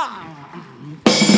Ah!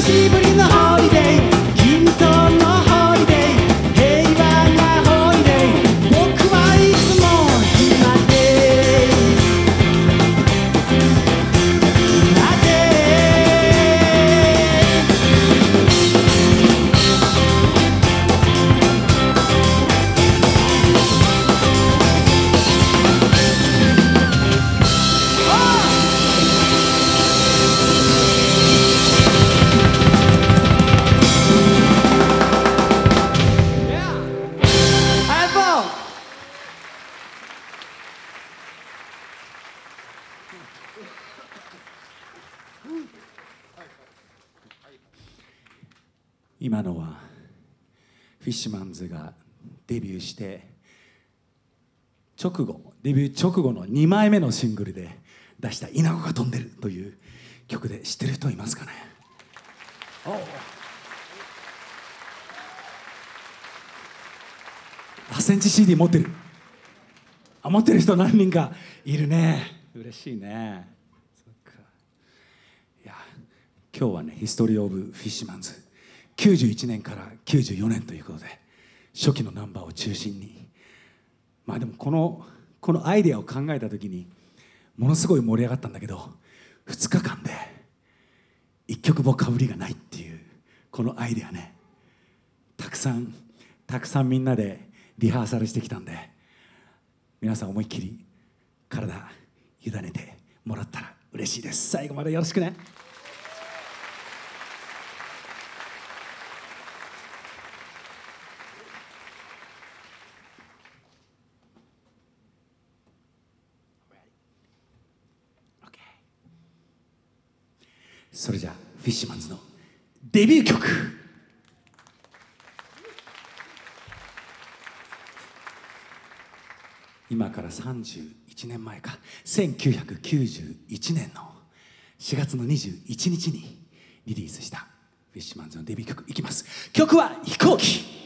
sieben 今のはフィッシュマンズがデビューして直後デビュー直後の2枚目のシングルで出した「稲子が飛んでる」という曲で知ってる人いますかね？8センチ CD 持ってる。あ持ってる人何人かいるね。嬉しいね。いや今日はねヒストリー・オブ・フィッシュマンズ91年から94年ということで初期のナンバーを中心に。まあでもこのこのアイデアを考えた時にものすごい盛り上がったんだけど2日間で1曲もかぶりがないっていうこのアイデアね。たくさんたくさんみんなでリハーサルしてきたんで皆さん思いっきり体委ねてもらったら嬉しいです。最後までよろしくね。それじゃあフィッシュマンズのデビュー曲。今から31年前か。1991年の4月の21日にリリースしたフィッシュマンズのデビュー曲いきます。曲は飛行機。